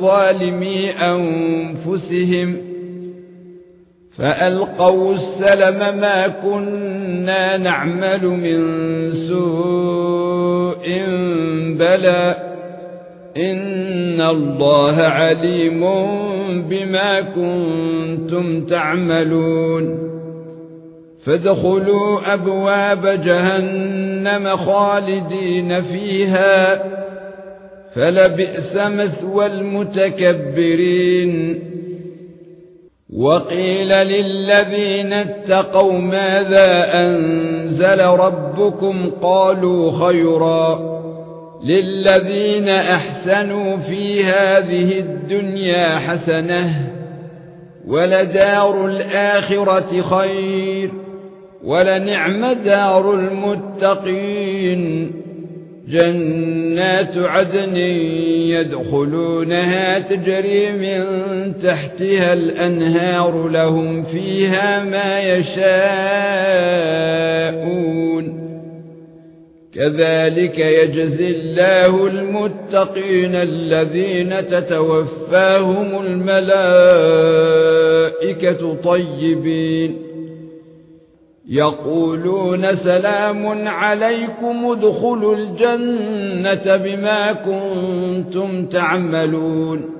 ظَالِمِي أَنفُسِهِمْ فَأَلْقَوْا السَّلَمَ مَا كُنَّا نَعْمَلُ مِنْ سُوءٍ بَلَى ان الله عليم بما كنتم تعملون فادخلوا ابواب جهنم خالدين فيها فلبئس مثوى المتكبرين. وقيل للذين اتقوا ماذا أنزل ربكم؟ قالوا خيرا. للذين أحسنوا في هذه الدنيا حسنة ولدار الآخرة خير ولنعم دار المتقين. جنات عدن يدخلونها تجري من تحتها الأنهار لهم فيها ما يشاءون. كذلك يجزي الله المتقين الذين تتوفاهم الملائكة طيبين. يقولون سلام عليكم ادخلوا الجنة بما كنتم تعملون.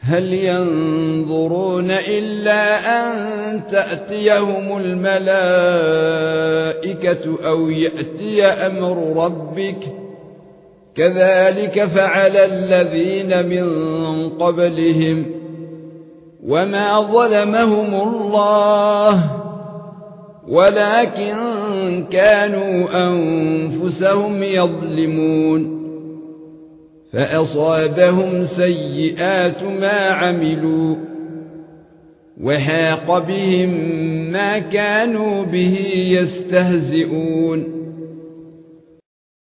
هل ينظرون إلا أن تأتيهم الملائكة أو يأتي أمر ربك؟ كذلك فعل الذين من قبلهم. وما ظلمهم الله. ولكن كانوا أنفسهم يظلمون فأصابهم سيئات ما عملوا وحاق بهم ما كانوا به يستهزئون